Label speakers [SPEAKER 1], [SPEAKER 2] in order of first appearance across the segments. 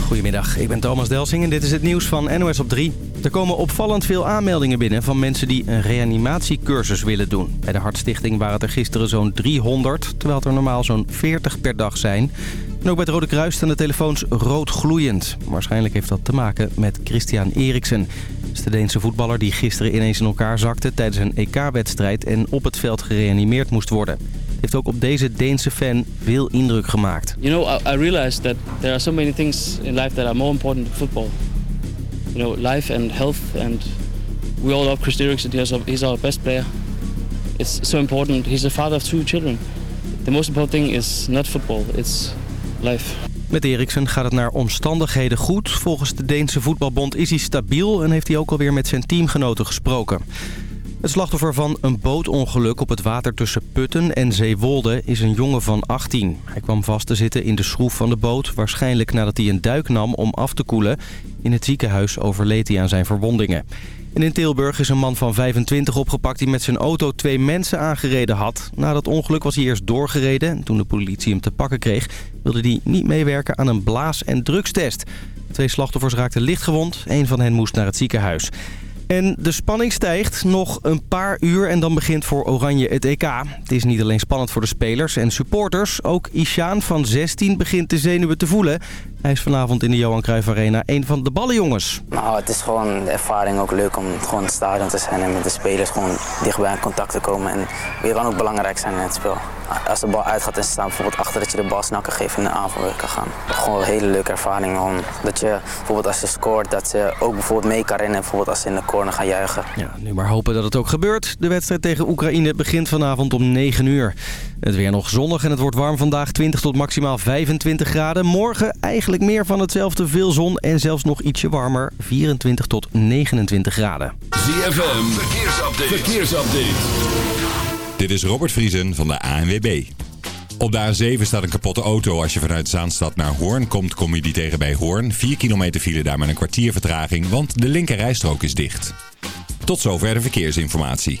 [SPEAKER 1] Goedemiddag, ik ben Thomas Delsing en dit is het nieuws van NOS op 3. Er komen opvallend veel aanmeldingen binnen van mensen die een reanimatiecursus willen doen. Bij de Hartstichting waren het er gisteren zo'n 300, terwijl het er normaal zo'n 40 per dag zijn. En ook bij het Rode Kruis staan de telefoons rood gloeiend. Waarschijnlijk heeft dat te maken met Christian Eriksen. Dat is de Deense voetballer die gisteren ineens in elkaar zakte tijdens een EK-wedstrijd en op het veld gereanimeerd moest worden heeft ook op deze Deense fan veel indruk gemaakt.
[SPEAKER 2] You know, I, I realized that there are so many things in life that are more important than football. You know, life and health and we all love Chris Eriksen. He's our, he's our best player. It's so important. He's the father of two children. The most important thing is not football, it's life.
[SPEAKER 1] Met Eriksen gaat het naar omstandigheden goed. Volgens de Deense voetbalbond is hij stabiel en heeft hij ook alweer met zijn teamgenoten gesproken. Het slachtoffer van een bootongeluk op het water tussen Putten en Zeewolde is een jongen van 18. Hij kwam vast te zitten in de schroef van de boot, waarschijnlijk nadat hij een duik nam om af te koelen. In het ziekenhuis overleed hij aan zijn verwondingen. En in Tilburg is een man van 25 opgepakt die met zijn auto twee mensen aangereden had. Na dat ongeluk was hij eerst doorgereden. Toen de politie hem te pakken kreeg, wilde hij niet meewerken aan een blaas- en drugstest. twee slachtoffers raakten lichtgewond. Een van hen moest naar het ziekenhuis. En de spanning stijgt. Nog een paar uur en dan begint voor Oranje het EK. Het is niet alleen spannend voor de spelers en supporters. Ook Ishaan van 16 begint de zenuwen te voelen. Hij is vanavond in de Johan Cruijff Arena een van de ballenjongens.
[SPEAKER 3] Nou, het is gewoon de ervaring ook leuk om gewoon het stadion te zijn en met de spelers gewoon dichtbij in contact te komen. En weer kan ook belangrijk zijn in het spel. Als de bal uitgaat en staan bijvoorbeeld achter dat je de bal snel kan geven in de aanval kan gaan. Gewoon een hele leuke ervaring. Om, dat je bijvoorbeeld als je scoort, dat ze ook bijvoorbeeld mee kan rennen. Bijvoorbeeld als ze in de corner gaan juichen.
[SPEAKER 1] Ja, nu maar hopen dat het ook gebeurt. De wedstrijd tegen Oekraïne begint vanavond om 9 uur. Het weer nog zonnig en het wordt warm vandaag 20 tot maximaal 25 graden. Morgen eigenlijk meer van hetzelfde, veel zon en zelfs nog ietsje warmer. 24 tot 29 graden.
[SPEAKER 4] ZFM, verkeersupdate. verkeersupdate.
[SPEAKER 5] Dit is Robert Vriesen van de ANWB. Op de A7 staat een kapotte auto. Als je vanuit Zaanstad naar Hoorn komt, kom je die tegen bij Hoorn. 4 kilometer file daar met een kwartier vertraging, want de linkerrijstrook is dicht. Tot zover de verkeersinformatie.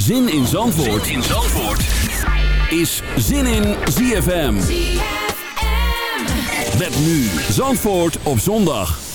[SPEAKER 4] Zin in Zandvoort, zin in Zandvoort. is Zin in ZFM. ZFM. Met nu Zandvoort op zondag.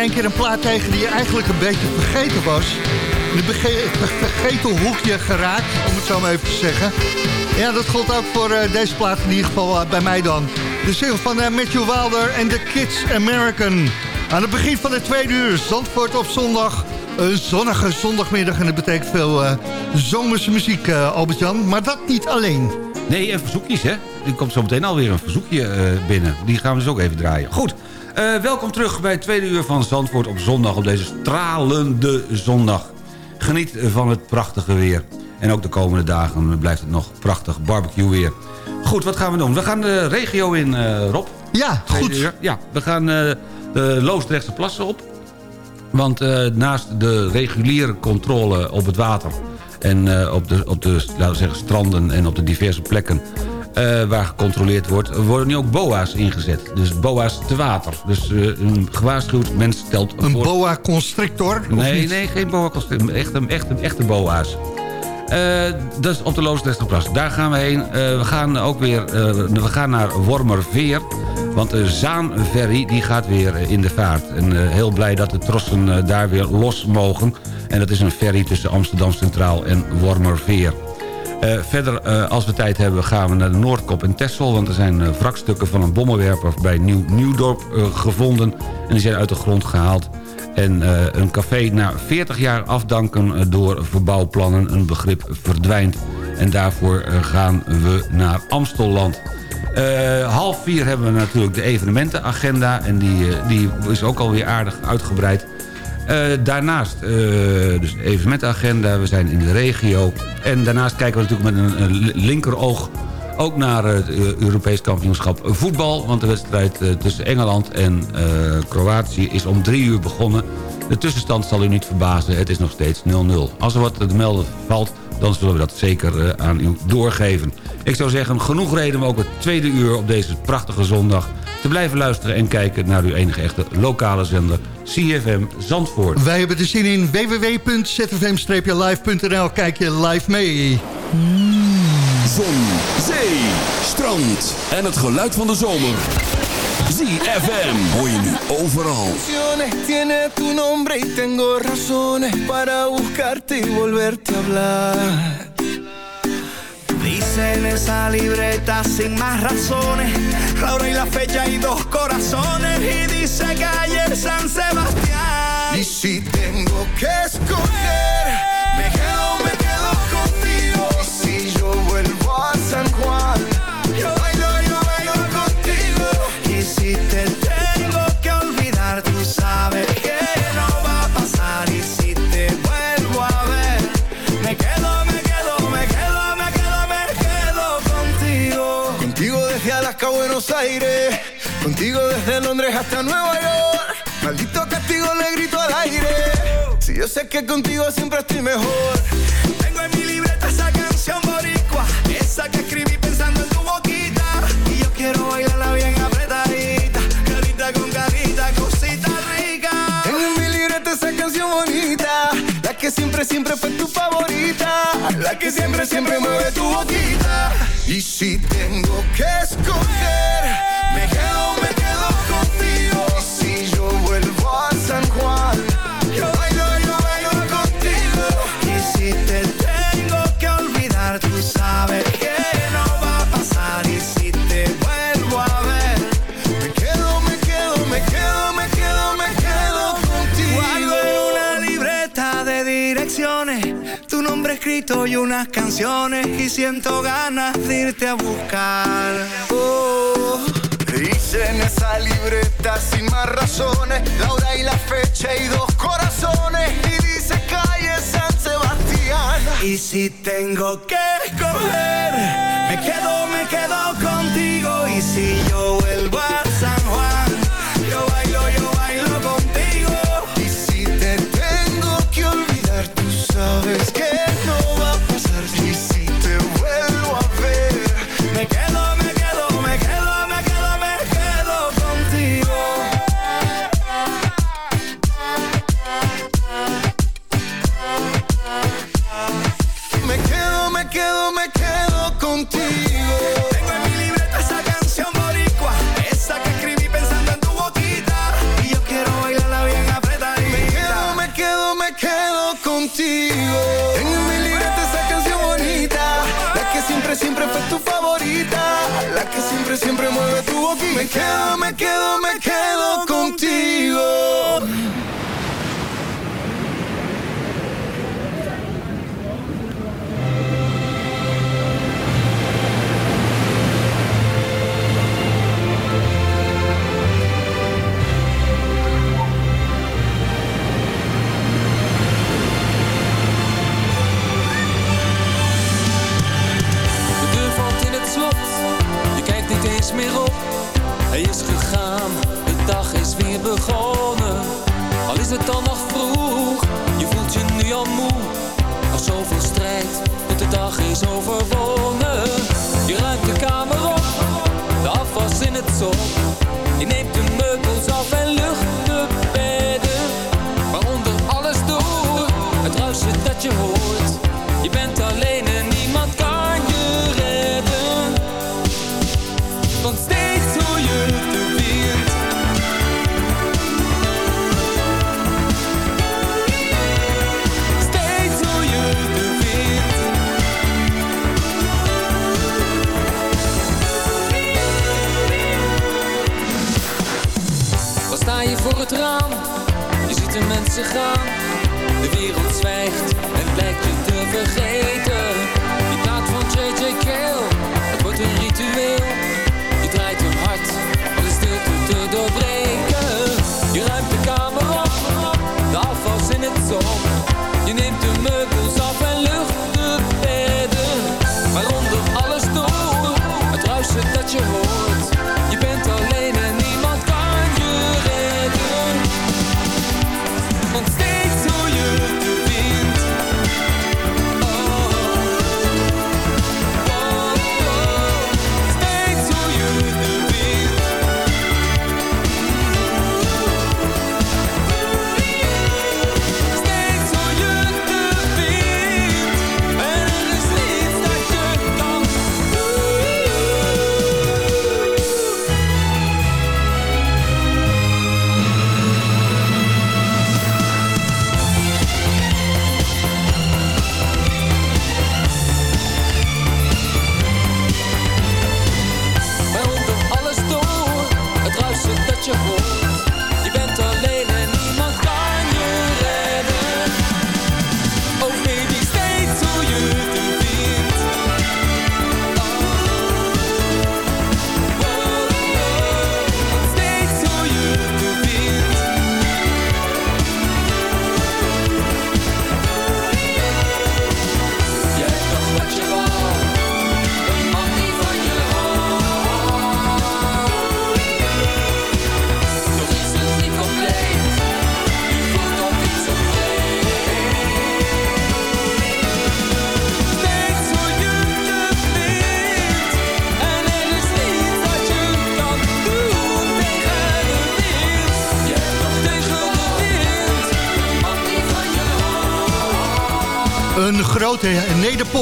[SPEAKER 6] Één keer een plaat tegen die je eigenlijk een beetje vergeten was. In een vergeten hoekje geraakt, om het zo maar even te zeggen. Ja, dat geldt ook voor uh, deze plaat in ieder geval uh, bij mij dan. De single van uh, Matthew Wilder en The Kids American. Aan het begin van de tweede uur, Zandvoort op zondag. Een zonnige zondagmiddag en dat betekent veel zomerse muziek, Albert-Jan. Maar dat niet alleen.
[SPEAKER 7] Nee, en verzoekjes, hè. Er komt zo meteen alweer een verzoekje binnen. Die gaan we dus ook even draaien. Goed. Uh, welkom terug bij het tweede uur van Zandvoort op zondag... op deze stralende zondag. Geniet van het prachtige weer. En ook de komende dagen blijft het nog prachtig barbecue weer. Goed, wat gaan we doen? We gaan de regio in, uh, Rob.
[SPEAKER 6] Ja, goed.
[SPEAKER 7] Ja, we gaan de Loosdrechtse plassen op. Want naast de reguliere controle op het water... en op, de, op de laten we zeggen, stranden en op de diverse plekken... Uh, waar gecontroleerd wordt, worden nu ook boa's ingezet. Dus boa's te water. Dus uh, een gewaarschuwd mens stelt...
[SPEAKER 6] Een boa constrictor?
[SPEAKER 7] Nee, nee, geen boa constrictor. Echt een echte, echte boa's. Uh, dat is op de Loosdrechtsterplas. Daar gaan we heen. we gaan ook weer we gaan naar Wormerveer. Want de Zaanferry die gaat weer in de vaart. En heel blij dat de trossen daar weer los mogen. En dat is een ferry tussen Amsterdam Centraal en Wormerveer. Uh, verder, uh, als we tijd hebben, gaan we naar de Noordkop in Texel... want er zijn uh, wrakstukken van een bommenwerper bij Nieuw Nieuwdorp gevonden... en die zijn uit de grond gehaald. En een café na 40 jaar afdanken door verbouwplannen... een begrip verdwijnt. En daarvoor gaan we naar Amstelland. half vier hebben we natuurlijk de evenementenagenda... en die, die is ook alweer aardig uitgebreid... Uh, daarnaast, uh, dus evenementagenda, we zijn in de regio. En daarnaast kijken we natuurlijk met een, linkeroog ook naar het uh, Europees kampioenschap voetbal. Want de wedstrijd tussen Engeland en Kroatië is om drie uur begonnen. De tussenstand zal u niet verbazen, het is nog steeds 0-0. Als er wat te melden valt, dan zullen we dat zeker aan u doorgeven. Ik zou zeggen, genoeg reden om ook het tweede uur op deze prachtige zondag te blijven luisteren en kijken naar uw enige echte lokale zender CFM Zandvoort.
[SPEAKER 6] Wij hebben de zin in www.zfm-live.nl. Kijk je live mee.
[SPEAKER 4] Zon, zee, strand en het geluid van de zomer. ZFM hoor je nu overal.
[SPEAKER 8] Tiene tu nombre y tengo razones para buscarte y volverte a hablar. Dice en esa libreta sin más razones, la hora y la fecha y dos corazones. Y dice que San Sebastián. Y si tengo que escoger, Contigo desde Londres hasta Nueva York. Maldito castigo le grito al aire. Si yo sé que contigo siempre estoy mejor. Tengo en mi libreta esa canción boricua. Esa que siempre, siempre fue tu favorita. La que siempre, siempre mueve tu boquita. Y si tengo que escoger, texto y unas canciones y siento ganas de irte a buscar. Oh. Dice en esa libreta sin más razones, la hora y la fecha y dos corazones. Y dice calle San Sebastián. Y si tengo que escoger, me quedo, me quedo contigo. Y si yo vuelvo a
[SPEAKER 9] Je ruimt de kamer op, de afwas in het zon. Je neemt de meubels af en lucht de bedden. Maar onder alles door, het ruisje dat je hoort. Je bent daar gaan. De wereld zwijgt en blijkt je te vergeten.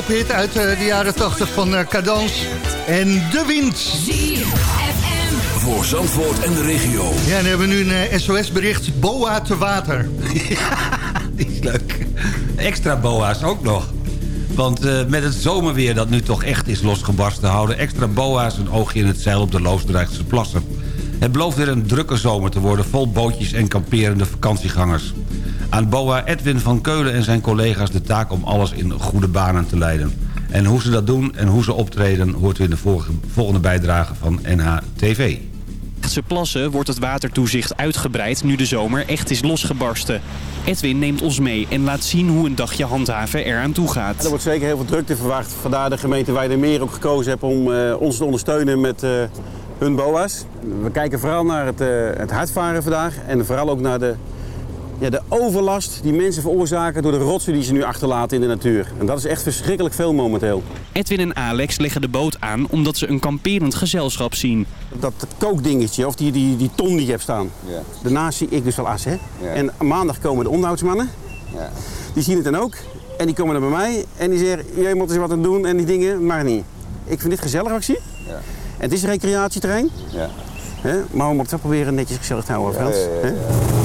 [SPEAKER 6] uit eh, de jaren 80 van eh, Cadans en De Wind.
[SPEAKER 4] Voor Zandvoort en de regio.
[SPEAKER 6] Ja, en dan hebben we nu een eh, SOS-bericht. Boa te water.
[SPEAKER 7] ja, die is leuk. Extra boa's ook nog. Want met het zomerweer dat nu toch echt is losgebarsten... houden extra boa's een oogje in het zeil op de Loosdrechtse plassen. Het belooft weer een drukke zomer te worden... vol bootjes en kamperende vakantiegangers. Aan BOA Edwin van Keulen en zijn collega's de taak om alles in goede banen te leiden. En hoe ze dat doen en hoe ze optreden hoort u in de volgende bijdrage van NHTV.
[SPEAKER 10] Ze plassen wordt het watertoezicht uitgebreid nu de zomer echt is losgebarsten. Edwin neemt ons mee en laat zien hoe een dagje handhaven eraan toe gaat.
[SPEAKER 11] Er wordt zeker heel veel drukte verwacht. Vandaar de gemeente Weidermeer ook gekozen heeft om uh, ons te ondersteunen met uh, hun BOA's. We kijken vooral naar het, uh, het hardvaren vandaag en vooral ook naar de ja, de overlast die mensen veroorzaken door de rotsen die ze nu achterlaten in de natuur. En dat is echt verschrikkelijk veel momenteel.
[SPEAKER 10] Edwin en Alex leggen de boot aan omdat ze een kamperend gezelschap zien.
[SPEAKER 11] Dat, dat kookdingetje, of die, die, die ton die je hebt staan. Ja. Daarnaast zie ik dus wel as, hè. Ja. En maandag komen de onderhoudsmannen. Ja. Die zien het dan ook. En die komen dan bij mij en die zeggen, jij moet eens wat aan doen en die dingen, maar niet. Ik vind dit gezellig wat ik zie. Ja. En het is een recreatieterrein. Ja. Hè? Maar we moeten wel proberen netjes gezellig te houden, Frans. Ja,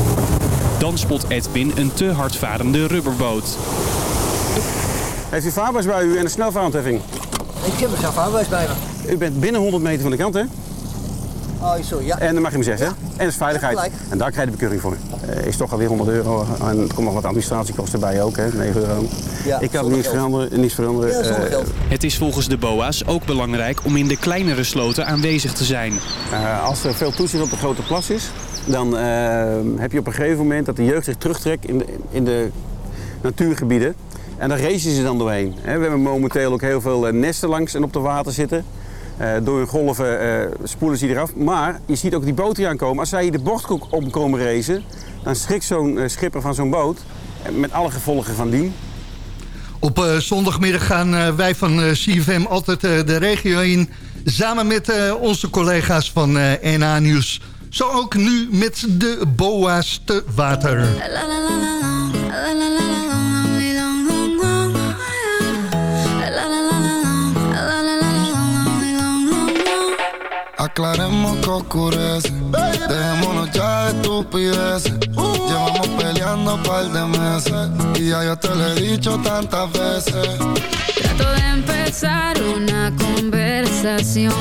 [SPEAKER 10] dan spot Edwin een te hardvarende rubberboot.
[SPEAKER 11] Heeft u vaarbuis bij u en een snelvaartheffing?
[SPEAKER 12] Ik heb een vaarbuis bij me.
[SPEAKER 11] U bent binnen 100 meter van de kant, hè?
[SPEAKER 12] Oh, sorry, ja.
[SPEAKER 11] En dan mag je me zeggen, hè? En dat is veiligheid. en daar krijg je de bekeuring voor. Uh, is toch alweer 100 euro. En er komt nog wat administratiekosten bij ook, hè? 9 euro. Ja, ik kan niets veranderen. Niets veranderen. Ja,
[SPEAKER 10] uh, het is volgens de BOA's ook belangrijk om in de kleinere sloten aanwezig te zijn.
[SPEAKER 11] Uh, als er veel toezicht op de grote plas is, dan heb je op een gegeven moment dat de jeugd zich terugtrekt in de, in de natuurgebieden. En daar racen ze dan doorheen. We hebben momenteel ook heel veel nesten langs en op de water zitten. Uh, door hun golven uh, spoelen ze eraf. Maar je ziet ook die boten aankomen. Als zij de bochtkoek omkomen racen, dan schrikt zo'n uh, schipper van zo'n boot. Met alle gevolgen van dien.
[SPEAKER 6] Op zondagmiddag gaan wij van CFM altijd de regio in. Samen met onze collega's van NA Nieuws. Zo ook nu met de BOA's te water.
[SPEAKER 13] Aclaremos que oscurece. Dejémonos ya de estupideces. Llevamos peleando un par de meses. Y ya yo te lo he dicho tantas veces.
[SPEAKER 14] Trato de empezar una conversación.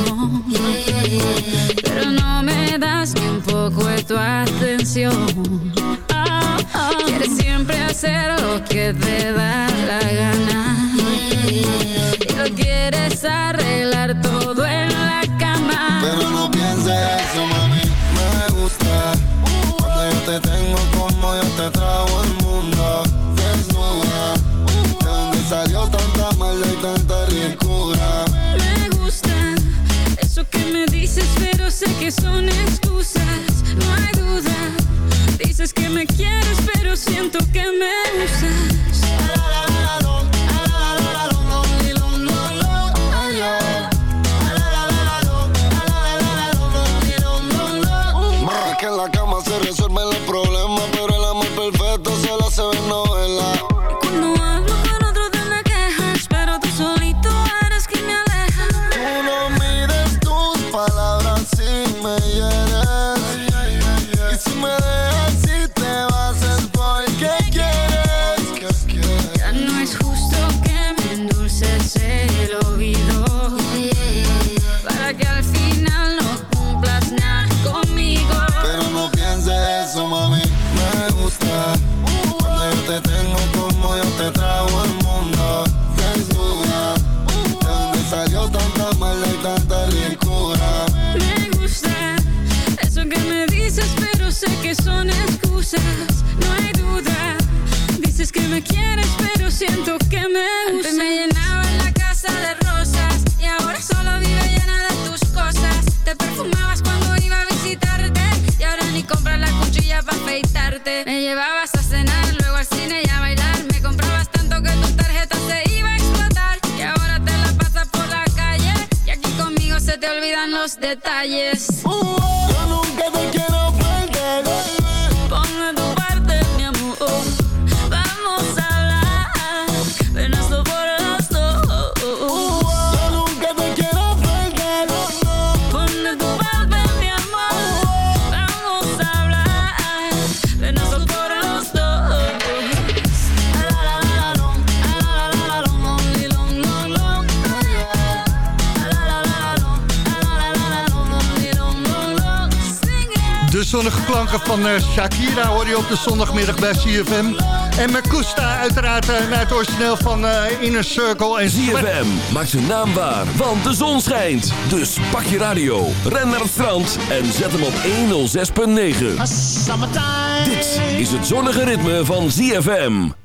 [SPEAKER 14] Pero no me das ni un poco de tu atención. Quieres siempre hacer lo que te da la gana. Y lo quieres arreglar todo en la
[SPEAKER 13] De
[SPEAKER 6] klanken van eh, Shakira hoor je op de zondagmiddag bij CFM. En Makusta uiteraard uh, naar het origineel van uh, Inner Circle. En
[SPEAKER 15] CFM maakt zijn naam waar, want de zon schijnt. Dus pak je radio, ren naar het strand en zet hem op 106.9. Dit is het zonnige ritme van ZFM.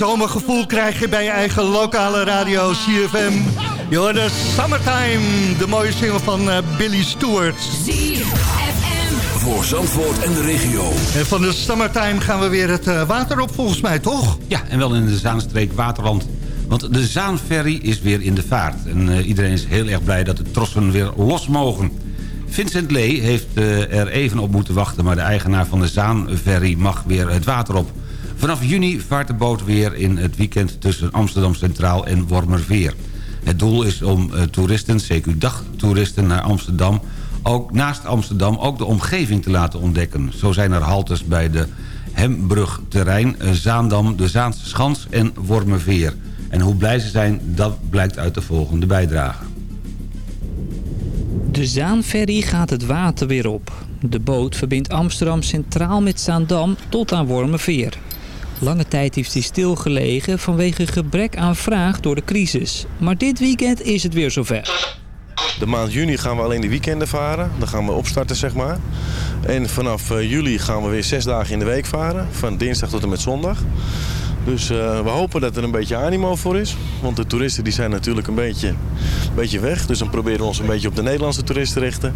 [SPEAKER 6] Zomergevoel krijg je bij je eigen lokale radio CFM. Je hoort de Summertime, de mooie single van uh, Billy Stewart.
[SPEAKER 15] ZFM. Voor Zandvoort en de regio.
[SPEAKER 6] En van de Summertime gaan we weer het uh, water op volgens mij, toch?
[SPEAKER 7] Ja, en wel in de Zaanstreek Waterland. Want de Zaanferry is weer in de vaart. En uh, iedereen is heel erg blij dat de trossen weer los mogen. Vincent Lee heeft er even op moeten wachten... maar de eigenaar van de Zaanferry mag weer het water op. Vanaf juni vaart de boot weer in het weekend tussen Amsterdam Centraal en Wormerveer. Het doel is om uh, toeristen, CQ dagtoeristen naar Amsterdam... ook naast Amsterdam ook de omgeving te laten ontdekken. Zo zijn er haltes bij de Hembrugterrein, uh, Zaandam, de Zaanse Schans en Wormerveer. En hoe blij ze zijn, dat blijkt uit de volgende bijdrage.
[SPEAKER 16] De Zaanferry gaat het water weer op. De boot verbindt Amsterdam Centraal met Zaandam tot aan Wormerveer. Lange tijd heeft hij stilgelegen vanwege gebrek aan vraag door de crisis. Maar dit weekend is het weer zover.
[SPEAKER 17] De maand juni gaan we alleen de weekenden varen. Dan gaan we opstarten, zeg maar. En vanaf uh, juli gaan we weer zes dagen in de week varen. Van dinsdag tot en met zondag. Dus uh, we hopen dat er een beetje animo voor is. Want de toeristen die zijn natuurlijk een beetje, een beetje weg. Dus dan proberen we ons een beetje op de Nederlandse toeristen te richten.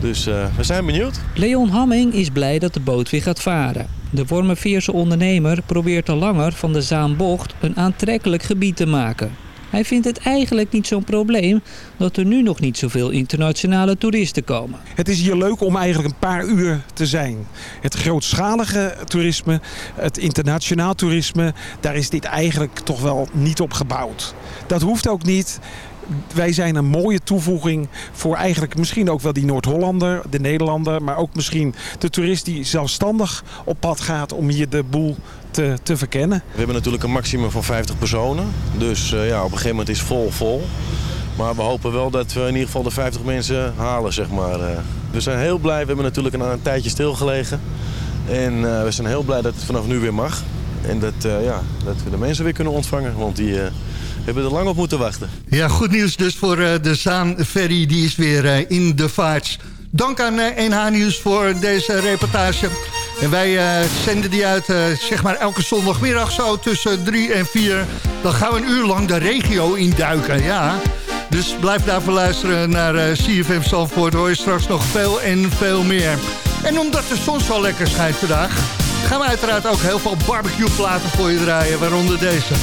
[SPEAKER 17] Dus uh, we zijn benieuwd.
[SPEAKER 16] Leon Hamming is blij dat de boot weer gaat varen. De Wormerveerse ondernemer probeert al langer van de Zaanbocht een aantrekkelijk gebied te maken. Hij vindt het eigenlijk niet zo'n probleem dat er nu nog niet zoveel internationale toeristen komen.
[SPEAKER 18] Het is hier leuk om eigenlijk een paar uur te zijn. Het grootschalige toerisme, het internationaal toerisme, daar is dit eigenlijk toch wel niet op gebouwd. Dat hoeft ook niet wij zijn een mooie toevoeging voor eigenlijk misschien ook wel die Noord-Hollander, de Nederlander, maar ook misschien de toerist die zelfstandig op pad gaat om hier de boel te, te verkennen.
[SPEAKER 17] We hebben natuurlijk een maximum van 50 personen, dus uh, ja, op een gegeven moment is vol vol. Maar we hopen wel dat we in ieder geval de 50 mensen halen, zeg maar. We zijn heel blij, we hebben natuurlijk een, een tijdje stilgelegen. En uh, we zijn heel blij dat het vanaf nu weer mag. En dat, eh, ja, dat we de mensen weer kunnen ontvangen. Want die eh, hebben er lang op moeten wachten.
[SPEAKER 19] Ja, goed nieuws dus voor eh, de Zaan-ferry. Die is weer eh, in de vaart. Dank aan eh, NH Nieuws voor deze reportage. En wij eh, zenden die uit eh, zeg maar elke zondagmiddag zo tussen 3 en 4. Dan gaan we een uur lang de regio induiken, ja. Dus blijf daarvoor luisteren naar eh, CFM Zandvoort. Hoor je straks nog veel en veel meer. En omdat de zon zo lekker schijnt vandaag... gaan we uiteraard ook heel veel barbecue platen voor je draaien. Waaronder deze.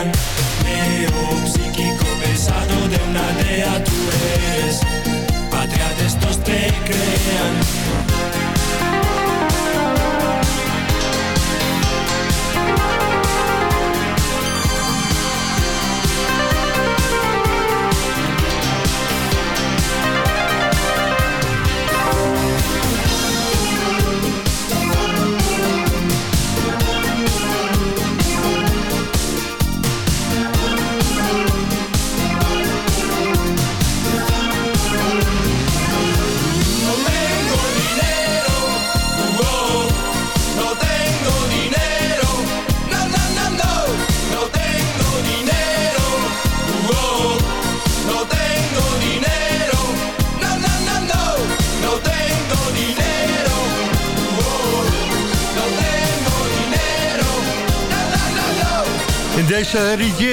[SPEAKER 6] Crean Neo psíquico besado de una dea tú eres Patria de estos te crean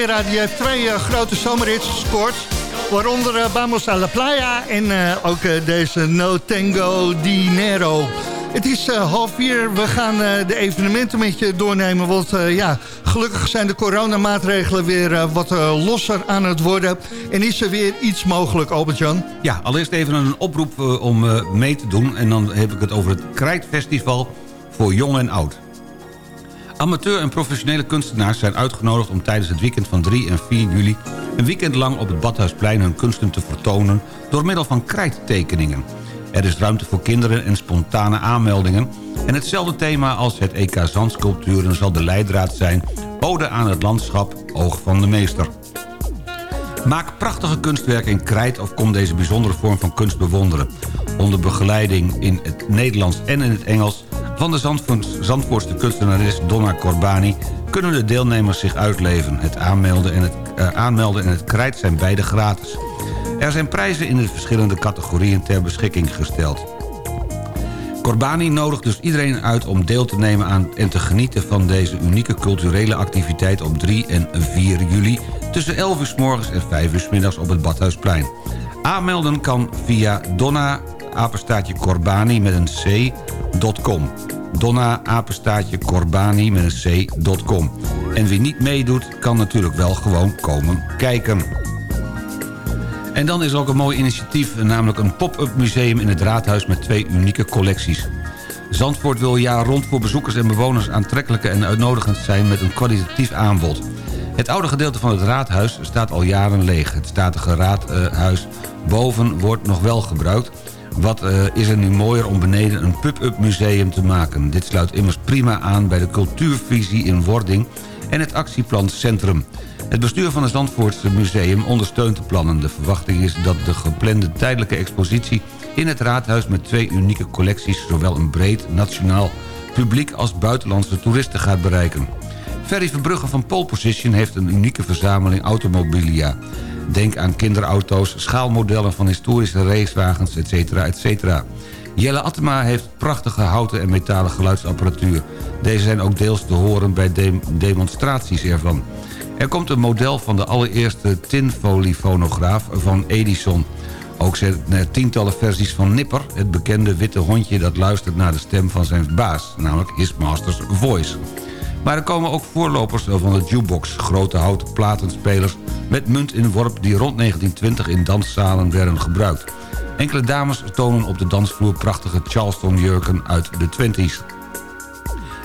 [SPEAKER 19] die twee eh, grote zomerhits gescoord. Waaronder eh, Vamos a la Playa en eh, ook deze No Tango Dinero. Het is half vier. We gaan de evenementen met je doornemen. Want ja, gelukkig zijn de coronamaatregelen weer wat losser aan het worden. En is er weer iets mogelijk, Albert-Jan?
[SPEAKER 7] Ja, allereerst even een oproep om mee te doen. En dan heb ik het over het Krijtfestival voor jong en oud. Amateur en professionele kunstenaars zijn uitgenodigd om tijdens het weekend van 3 en 4 juli... een weekend lang op het Badhuisplein hun kunsten te vertonen... door middel van krijttekeningen. Er is ruimte voor kinderen en spontane aanmeldingen... en hetzelfde thema als het EK Zandsculpturen zal de leidraad zijn... Ode aan het landschap, oog van de meester. Maak prachtige kunstwerken in krijt of kom deze bijzondere vorm van kunst bewonderen. Onder begeleiding in het Nederlands en in het Engels... van de Zandvoort- Zandvoortse kunstenares Donna Corbani... kunnen de deelnemers zich uitleven. Het aanmelden en het, eh, aanmelden en het krijt zijn beide gratis. Er zijn prijzen in de verschillende categorieën ter beschikking gesteld. Corbani nodigt dus iedereen uit om deel te nemen aan en te genieten van deze unieke culturele activiteit op 3 en 4 juli tussen 11 uur s morgens en 5 uur s middags op het Badhuisplein. Aanmelden kan via Donna apenstaatje Corbani met een c.com. Donna apenstaatje Corbani met een c.com. En wie niet meedoet kan natuurlijk wel gewoon komen kijken. En dan is er ook een mooi initiatief, namelijk een pop-up museum in het Raadhuis met twee unieke collecties. Zandvoort wil jaar rond voor bezoekers en bewoners aantrekkelijke en uitnodigend zijn met een kwalitatief aanbod. Het oude gedeelte van het raadhuis staat al jaren leeg. Het statige raadhuis boven wordt nog wel gebruikt. Wat uh, is er nu mooier om beneden een pub-up museum te maken. Dit sluit immers prima aan bij de cultuurvisie in wording en het actieplan Centrum. Het bestuur van het Zandvoortse Museum ondersteunt de plannen. De verwachting is dat de geplande tijdelijke expositie in het raadhuis... met twee unieke collecties zowel een breed nationaal publiek als buitenlandse toeristen gaat bereiken. Ferry Verbrugge van Pole Position heeft een unieke verzameling automobilia. Denk aan kinderauto's, schaalmodellen van historische racewagens, etc. etc. Jelle Attema heeft prachtige houten en metalen geluidsapparatuur. Deze zijn ook deels te horen bij demonstraties ervan. Er komt een model van de allereerste tinfoliefonograaf van Edison. Ook zijn er tientallen versies van Nipper, het bekende witte hondje... dat luistert naar de stem van zijn baas, namelijk His Master's Voice. Maar er komen ook voorlopers van de jukebox, grote houten platenspelers met munt in worp die rond 1920 in danszalen werden gebruikt. Enkele dames tonen op de dansvloer prachtige Charleston-jurken uit de 20s.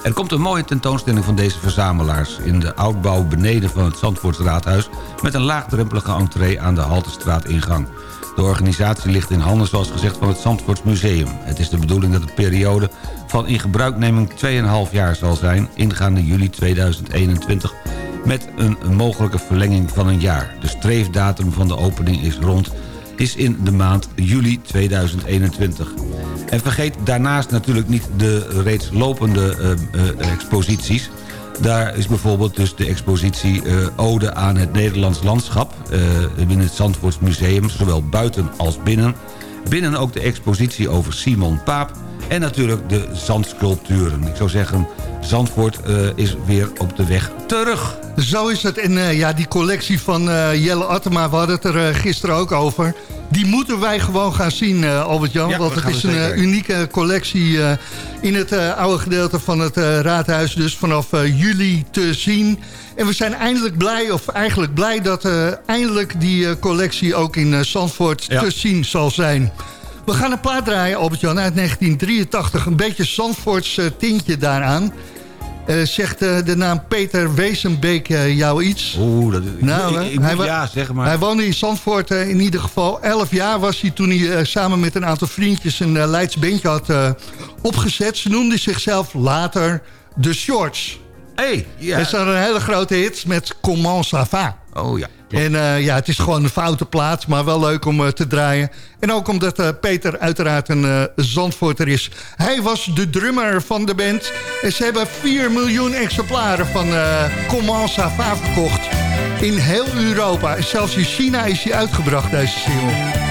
[SPEAKER 7] Er komt een mooie tentoonstelling van deze verzamelaars... in de oudbouw beneden van het Zandvoortsraadhuis... met een laagdrempelige entree aan de Haltestraat ingang. De organisatie ligt in handen, zoals gezegd, van het Zandvoorts Museum. Het is de bedoeling dat de periode van in gebruikneming 2,5 jaar zal zijn... ingaande juli 2021 met een mogelijke verlenging van een jaar. De streefdatum van de opening is rond is in de maand juli 2021. En vergeet daarnaast natuurlijk niet de reeds lopende uh, uh, exposities. Daar is bijvoorbeeld dus de expositie uh, Ode aan het Nederlands landschap... binnen het Zandvoorts Museum, zowel buiten als binnen. Binnen ook de expositie over Simon Paap... en natuurlijk de zandsculpturen. Ik zou zeggen, Zandvoort is weer op de weg terug.
[SPEAKER 6] Zo is het. En uh, ja, die collectie van uh, Jelle Attema, we hadden het er gisteren ook over. Die moeten wij gewoon gaan zien, Albert-Jan. Ja, want het is een unieke collectie in het oude gedeelte van het raadhuis. Dus vanaf juli te zien. En we zijn eindelijk blij, of eigenlijk blij... dat eindelijk die collectie ook in Zandvoort ja. te zien zal zijn. We gaan een plaat draaien, Albert-Jan, uit 1983. Een beetje Zandvoorts tintje daaraan... Uh, zegt uh, de naam Peter Wezenbeek uh, jou iets?
[SPEAKER 7] Oeh, dat, nou, ik, ik, hij, ja, zeg maar.
[SPEAKER 6] Hij woonde in Zandvoort in ieder geval. Elf jaar was hij toen hij samen met een aantal vriendjes een Leids bandje had opgezet. Ze noemde zichzelf later de Shorts.
[SPEAKER 7] Hey, ja.
[SPEAKER 6] Dat is een hele grote hit met Comment ça va.
[SPEAKER 7] Oh ja.
[SPEAKER 6] En uh, ja, het is gewoon een foute plaats, maar wel leuk om uh, te draaien. En ook omdat uh, Peter uiteraard een Zandvoorter is. Hij was de drummer van de band. En ze hebben 4 miljoen exemplaren van Comment ça va verkocht. In heel Europa. En zelfs in China is hij uitgebracht, deze single.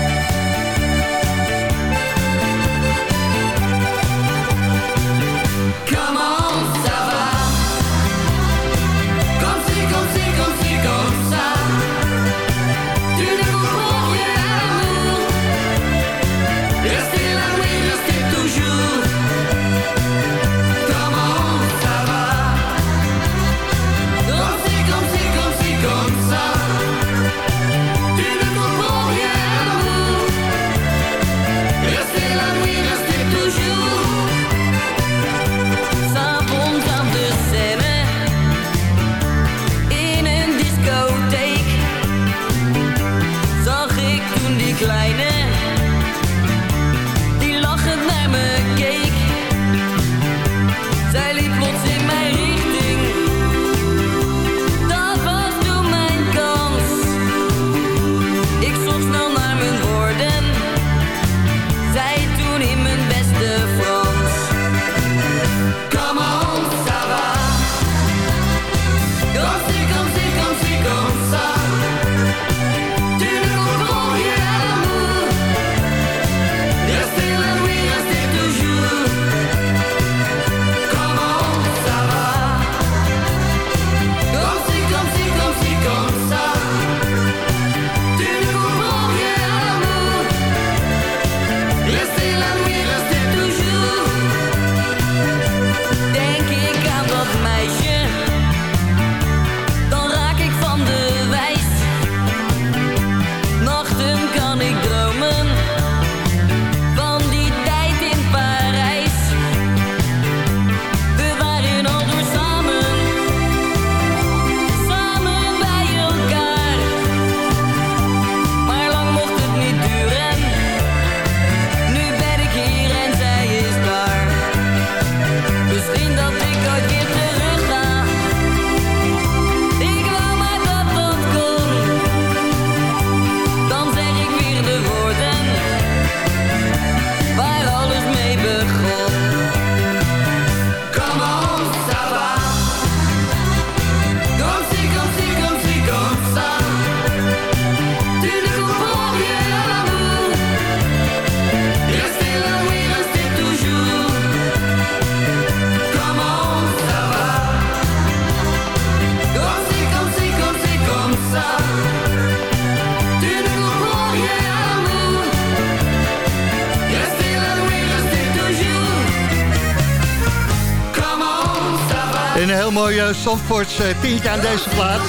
[SPEAKER 8] Zandvoorts uh, tintje aan deze plaat.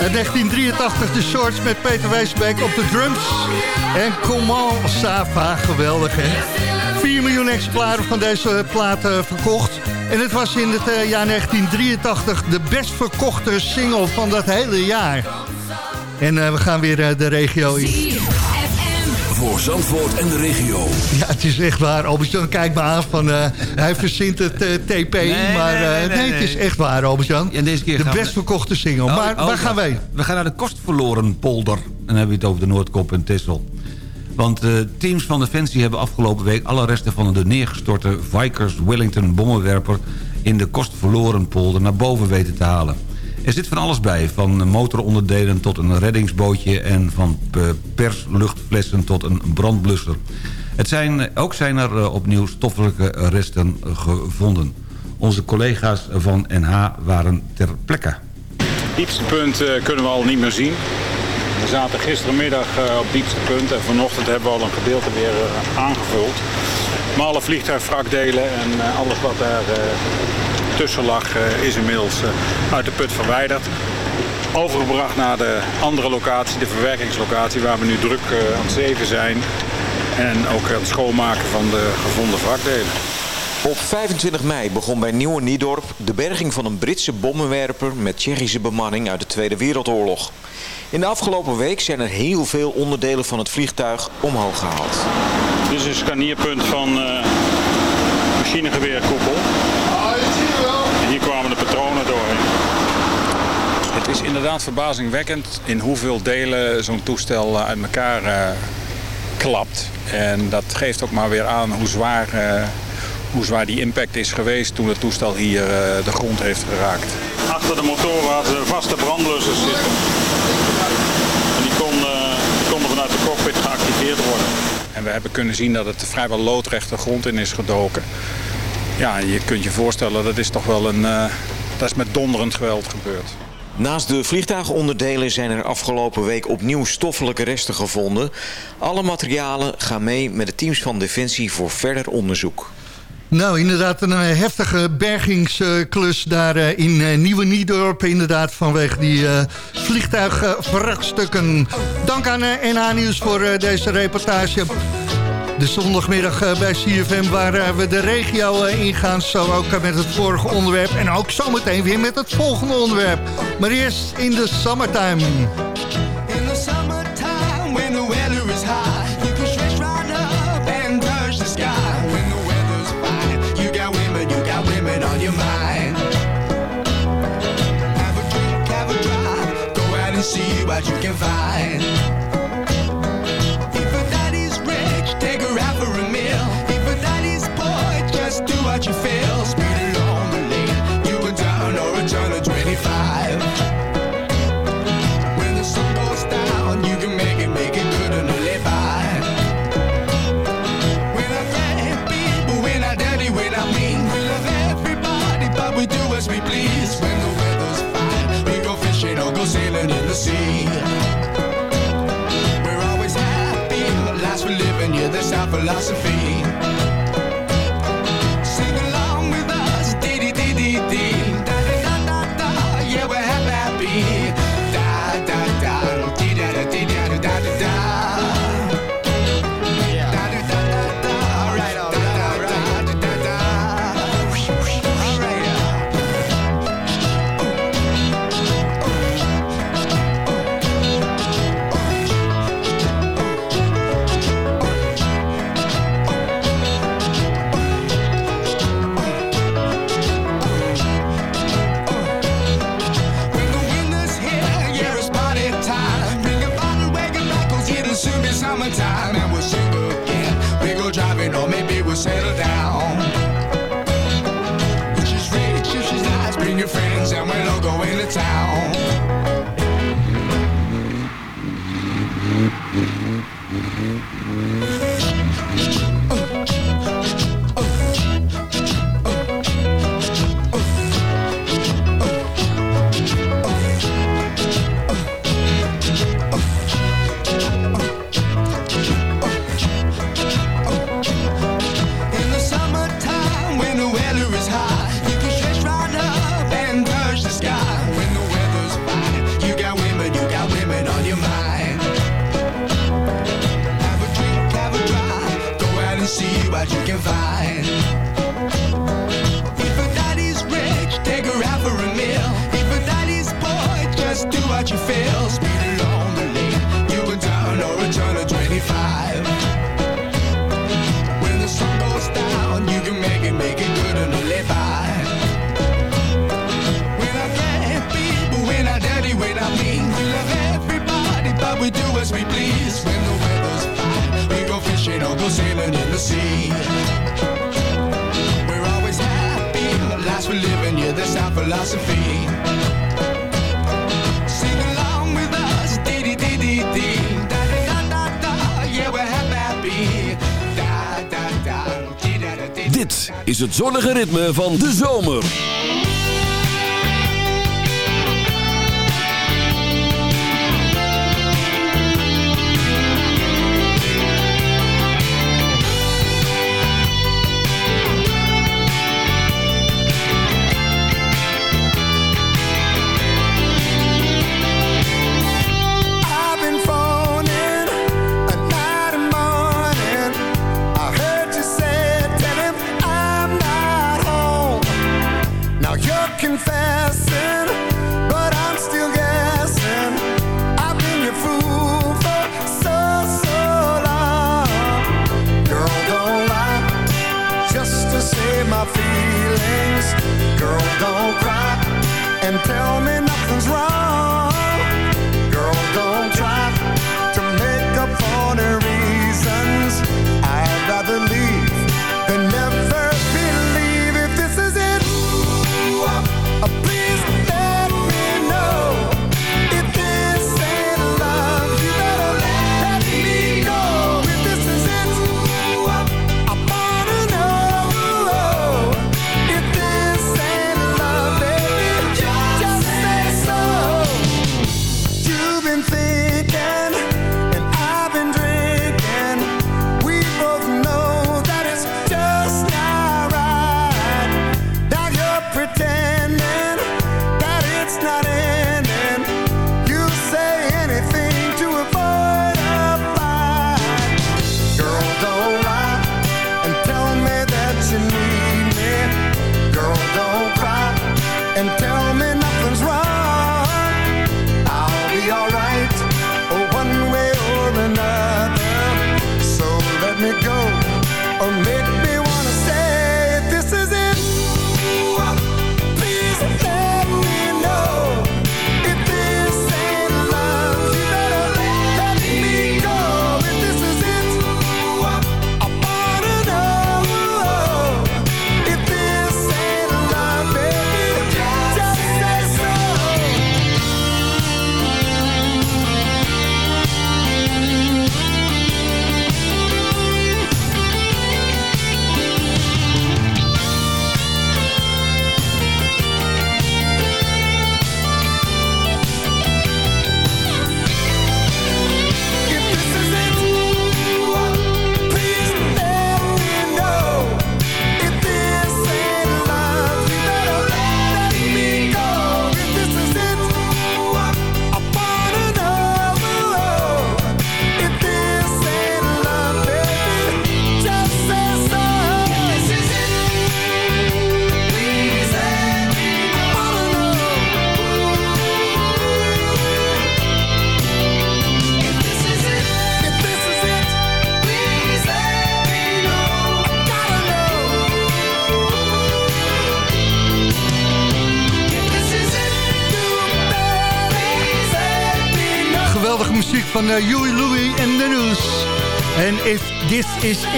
[SPEAKER 8] In 1983 de shorts met Peter Weesbeek op de drums. En Comment Sava, geweldig hè. 4 miljoen exemplaren van deze plaat uh, verkocht. En het was in het jaar 1983 de best verkochte single van dat hele jaar. En we gaan weer de regio in
[SPEAKER 20] voor Zandvoort en de regio.
[SPEAKER 8] Ja, het is echt waar. Albert-Jan kijkt me aan van... Uh, hij verzint het uh, TP, nee, maar uh, nee, nee, nee, het is echt waar, Albert-Jan.
[SPEAKER 7] Ja, deze keer
[SPEAKER 8] de best verkochte single. Oh, maar oh, waar gaan wij?
[SPEAKER 7] We gaan naar de kostverloren polder. En dan hebben we het over de Noordkop en Tessel. Want teams van Defensie hebben afgelopen week... alle resten van de neergestorte Vikers Wellington bommenwerper... in de kostverloren polder naar boven weten te halen. Er zit van alles bij, van motoronderdelen tot een reddingsbootje... en van persluchtflessen tot een brandblusser. Het zijn, ook zijn er eh, opnieuw stoffelijke resten gevonden. Onze collega's van NH waren ter plekke.
[SPEAKER 21] Diepste punt eh, kunnen we al niet meer zien. We zaten gistermiddag eh, op diepste punt en vanochtend hebben we al een gedeelte weer aangevuld. Maar alle vliegtuigvrakdelen en alles wat daar tussen lag eh, is inmiddels eh, uit de put verwijderd. Overgebracht naar de andere locatie, de verwerkingslocatie, waar we nu druk eh, aan het zeven zijn. En ook het schoonmaken van de gevonden wrakdelen.
[SPEAKER 22] Op 25 mei begon bij Nieuwe Niedorp de berging van een Britse bommenwerper met Tsjechische bemanning uit de Tweede Wereldoorlog. In de afgelopen week zijn er heel veel onderdelen van het vliegtuig omhoog gehaald.
[SPEAKER 21] Dit is een scharnierpunt van uh, machinegeweerkoepel hier kwamen de patronen doorheen. Het is inderdaad verbazingwekkend in hoeveel delen zo'n toestel eh, uit elkaar uh, klapt. En dat geeft ook maar weer aan hoe zwaar, uh, hoe zwaar die impact is geweest toen het toestel hier uh, de grond heeft geraakt. Achter de motoren hadden vaste brandblussers zitten. En die konden, die konden vanuit de cockpit geactiveerd worden. En we hebben kunnen zien dat het vrijwel loodrecht de grond in is gedoken ja, je kunt je voorstellen, dat is toch wel een... Dat is met donderend geweld gebeurd.
[SPEAKER 22] Naast de vliegtuigonderdelen zijn er afgelopen week opnieuw stoffelijke resten gevonden. Alle materialen gaan mee met de teams van Defensie voor verder onderzoek.
[SPEAKER 8] Nou, inderdaad een eh, heftige bergingsklus daar eh, in Nieuwe Niedorp. Inderdaad, vanwege die vliegtuigvrachtstukken. Dank aan NH Nieuws voor deze reportage de zondagmiddag eh, bij CFM waar eh, we de regio eh, ingaan. Zo ook met het vorige onderwerp en ook zometeen weer met het volgende onderwerp. Maar eerst in de summertime. Philosophy. Along with us, da da da we're happy, da da da.
[SPEAKER 4] Dit is het zonnige ritme van de zomer.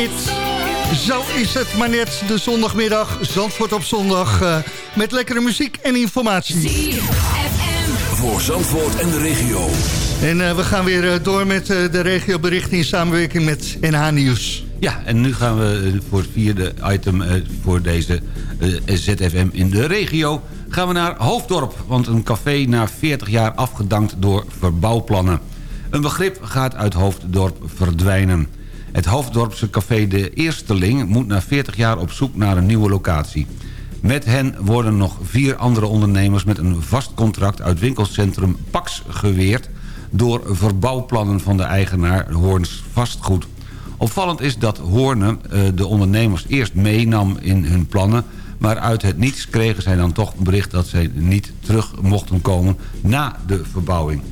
[SPEAKER 8] It... Zo is het maar net de zondagmiddag, Zandvoort op zondag... eh, met lekkere muziek en informatie.
[SPEAKER 4] Voor Zandvoort en de regio.
[SPEAKER 6] En eh, we gaan weer eh, door met eh, de regioberichten in samenwerking met NH Nieuws.
[SPEAKER 7] Ja, en nu gaan we voor het vierde item eh, voor deze eh, ZFM in de regio... gaan we naar Hoofddorp, want een café na 40 jaar afgedankt door verbouwplannen. Een begrip gaat uit Hoofddorp verdwijnen. Het Hoofddorpse café De Eersteling moet na 40 jaar op zoek naar een nieuwe locatie. Met hen worden nog vier andere ondernemers met een vast contract uit winkelcentrum Pax geweerd... door verbouwplannen van de eigenaar Hoorns Vastgoed. Opvallend is dat Hoorne eh, de ondernemers eerst meenam in hun plannen... maar uit het niets kregen zij dan toch bericht dat zij niet terug mochten komen na de verbouwing.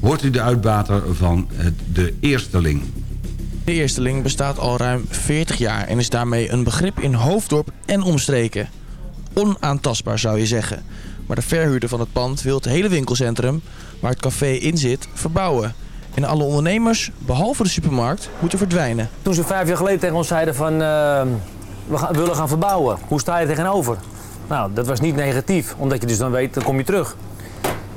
[SPEAKER 7] Hoort u de uitbater van de Eersteling?
[SPEAKER 23] De Eersteling bestaat al ruim 40 jaar en is daarmee een begrip in Hoofddorp en omstreken. Onaantastbaar zou je zeggen. Maar de verhuurder van het pand wil het hele winkelcentrum, waar het café in zit, verbouwen. En alle ondernemers, behalve de supermarkt, moeten verdwijnen.
[SPEAKER 24] Toen ze vijf jaar geleden tegen ons zeiden van... eh, we gaan, willen gaan verbouwen, hoe sta je tegenover? Nou, dat was niet negatief, omdat je dus dan weet, dan kom je terug.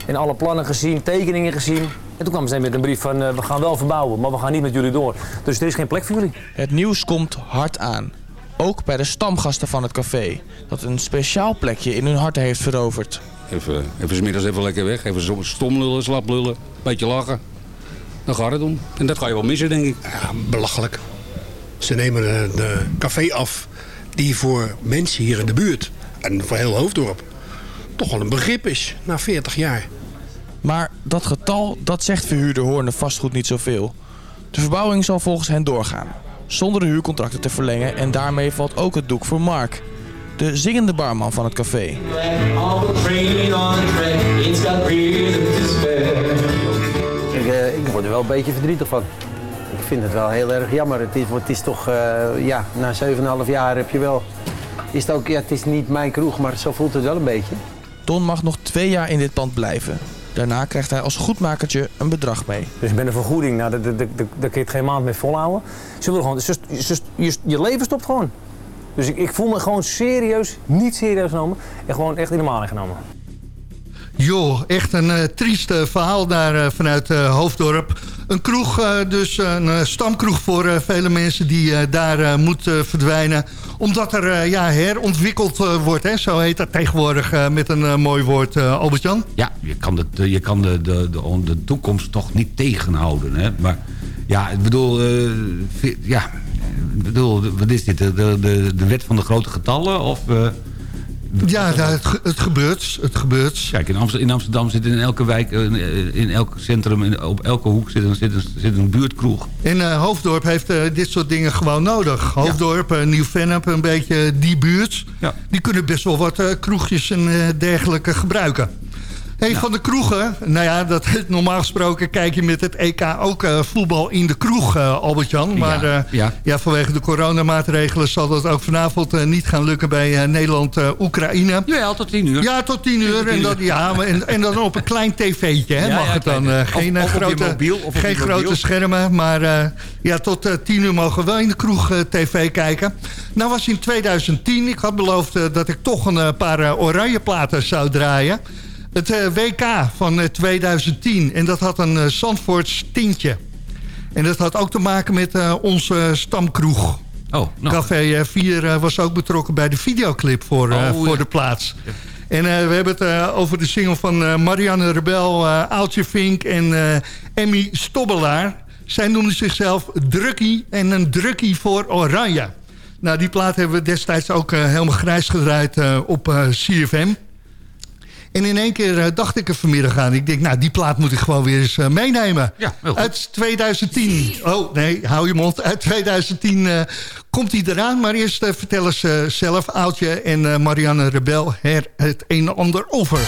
[SPEAKER 24] En alle plannen gezien, tekeningen gezien. En toen kwam ze met een brief van, eh, we gaan wel verbouwen, maar we gaan niet met jullie door. Dus er is geen plek voor jullie.
[SPEAKER 23] Het nieuws komt hard aan. Ook bij de stamgasten van het café. Dat een speciaal plekje in hun harten heeft veroverd.
[SPEAKER 25] Even, even 's middags even lekker weg. Even stom lullen, slap lullen. Beetje lachen. Dan gaat het om. En dat ga je wel missen, denk ik.
[SPEAKER 26] Ja, belachelijk. Ze nemen een eh, café af die voor mensen hier in de buurt... en voor heel Hoofddorp toch wel een begrip is na 40 jaar.
[SPEAKER 23] Maar dat getal, dat zegt verhuurder Hoorn vastgoed niet zoveel. De verbouwing zal volgens hen doorgaan. Zonder de huurcontracten te verlengen en daarmee valt ook het doek voor Mark. De zingende barman van het café.
[SPEAKER 27] Ik, eh, ik word er wel een beetje verdrietig van. Ik vind het wel heel erg jammer. Het is, het is toch, eh, ja, na 7,5 jaar heb je wel... Is het ook, ja, het is niet mijn kroeg, maar zo voelt het wel een beetje.
[SPEAKER 23] Don mag nog twee jaar in dit pand blijven. Daarna krijgt hij als goedmakertje een bedrag mee.
[SPEAKER 24] Dus met een vergoeding, nou, daar, je het geen maand mee volhouden. Ze willen gewoon, je, je leven stopt gewoon. Dus ik, ik voel me gewoon serieus, niet serieus genomen. En gewoon echt in de genomen.
[SPEAKER 6] Joh, echt een eh, triest eh, verhaal daar eh, vanuit Hoofddorp. Een kroeg, dus een stamkroeg voor vele mensen die daar moet verdwijnen. Omdat er ja, herontwikkeld wordt, hè? zo heet dat tegenwoordig met een mooi woord, Albert-Jan.
[SPEAKER 7] Ja, je kan, de, je kan de, de, de, toekomst toch niet tegenhouden. Hè? Maar ja, ik bedoel, ja, ik bedoel, wat is dit? De, de, de, wet van de grote getallen? Of,
[SPEAKER 6] Ja, ja, het, ge- het gebeurt, het gebeurt.
[SPEAKER 7] Kijk, in Amsterdam, in Amsterdam zit in elke wijk, eh, in, elk centrum, in, op elke hoek zit een, zit een, zit een buurtkroeg.
[SPEAKER 6] En eh, Hoofddorp heeft eh, dit soort dingen gewoon nodig. Hoofddorp, eh, Nieuw-Vennep, een beetje die buurt. Die kunnen best wel wat kroegjes en dergelijke gebruiken. Hey, Van de kroegen, nou ja, dat, normaal gesproken kijk je met het EK ook eh, voetbal in de kroeg, eh, Albert-Jan. Maar eh,
[SPEAKER 7] ja.
[SPEAKER 6] ja, vanwege de coronamaatregelen zal dat ook vanavond niet gaan lukken bij Nederland-Oekraïne.
[SPEAKER 7] ja, tot tien uur.
[SPEAKER 6] Ja, tot tien uur. En, dat, ja, maar en, en dan op een klein tv'tje, hè,
[SPEAKER 7] Ja,
[SPEAKER 6] mag het dan. geen
[SPEAKER 7] Of-
[SPEAKER 6] grote,
[SPEAKER 7] mobiel, of op
[SPEAKER 6] geen grote schermen. Maar ja, tot tien uur mogen we wel in de kroeg tv kijken. Nou was in 2010, ik had beloofd dat ik toch een paar oranje platen zou draaien. Het eh, WK van eh, 2010. En dat had een uh, Zandvoorts tintje. En dat had ook te maken met eh, onze stamkroeg.
[SPEAKER 7] Oh, nou.
[SPEAKER 6] Café 4 was ook betrokken bij de videoclip voor, eh,
[SPEAKER 7] Oh,
[SPEAKER 6] voor
[SPEAKER 7] ja.
[SPEAKER 6] de plaats. En eh, we hebben het eh, over de single van eh, Marianne Rebel, eh Aaltje Vink en eh, Emmy Stobbelaar. Zij noemden zichzelf Drukkie en een Drukkie voor Oranje. Nou, die plaat hebben we destijds ook eh, helemaal grijs gedraaid eh, op eh, CFM. En in één keer eh, dacht ik er vanmiddag aan. Ik denk, nou, die plaat moet ik gewoon weer eens eh, meenemen. Uit 2010. Oh, nee, hou je mond. Uit 2010 eh, komt hij eraan. Maar eerst vertellen ze zelf, Aaltje en Marianne Rebel... er het een en ander over.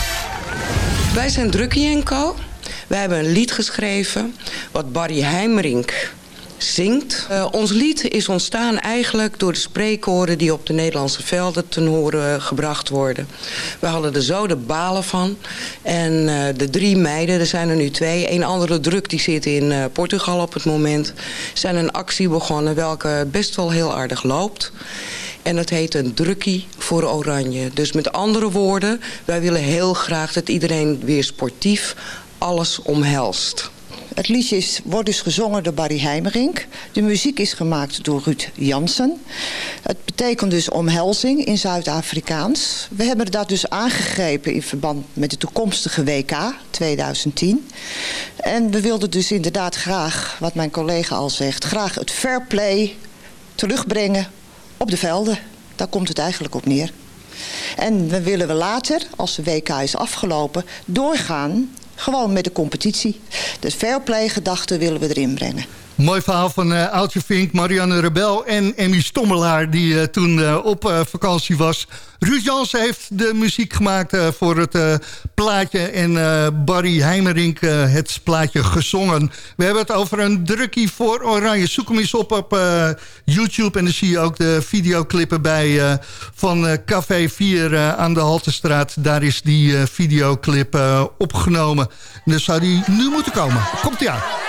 [SPEAKER 28] Wij zijn Drukkie Co. Wij hebben een lied geschreven wat Barry Heimerink zingt. Eh, ons lied is ontstaan eigenlijk door de spreekkoren die op de Nederlandse velden ten horen gebracht worden. We hadden er zo de balen van. En eh, de drie meiden, er zijn er nu twee. Een andere druk die zit in eh, Portugal op het moment. Zijn een actie begonnen welke best wel heel aardig loopt. En dat heet een drukkie voor oranje. Dus met andere woorden, wij willen heel graag dat iedereen weer sportief alles omhelst.
[SPEAKER 29] Het liedje is, wordt dus gezongen door Barry Heimerink. De muziek is gemaakt door Ruud Jansen. Het betekent dus omhelzing in Zuid-Afrikaans. We hebben dat dus aangegrepen in verband met de toekomstige WK 2010. En we wilden dus inderdaad graag, wat mijn collega al zegt... graag het fair play terugbrengen op de velden. Daar komt het eigenlijk op neer. En we willen we later, als de WK is afgelopen, doorgaan gewoon met de competitie. De fairplay gedachte willen we erin brengen.
[SPEAKER 6] Mooi verhaal van uh, Aaltje Vink, Marianne Rebel en Emmy Stommelaar... die uh, toen uh, op vakantie was. Ruud Jansen heeft de muziek gemaakt voor het plaatje... en Barry Heimerink het plaatje gezongen. We hebben het over een drukkie voor Oranje. Zoek hem eens op op YouTube... en dan zie je ook de videoclippen bij van Café 4 uh, aan de Haltestraat. Daar is die videoclip opgenomen. En dan zou die nu moeten komen. Komt-ie aan.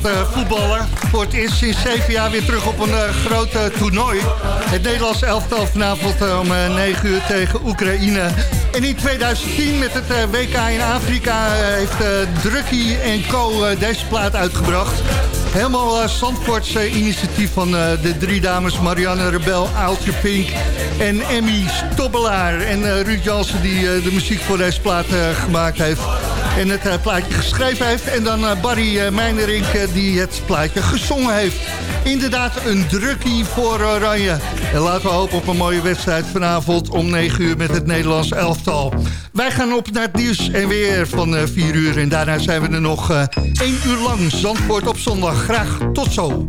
[SPEAKER 4] vanavond eh, uh, voetballen. Voor het eerst sinds zeven jaar weer terug op een eh, grote eh, toernooi. Het Nederlands elftal vanavond om 9 uur tegen Oekraïne. En in 2010 met het WK in Afrika heeft Drucky en Co. deze plaat uitgebracht. Helemaal Zandvoorts initiatief van de drie dames Marianne Rebel, Aaltje Pink en Emmy Stobbelaar. En Ruud Jansen die de muziek voor deze plaat gemaakt heeft en het eh, plaatje geschreven heeft. En dan eh, Barry eh, Meinerink die het plaatje gezongen heeft. Inderdaad een drukkie voor Oranje. En laten we hopen op een mooie wedstrijd vanavond om 9 uur met het Nederlands elftal. Wij gaan op naar het nieuws en weer van 4 uur. En daarna zijn we er nog 1 uur lang. Zandvoort op zondag. Graag tot zo.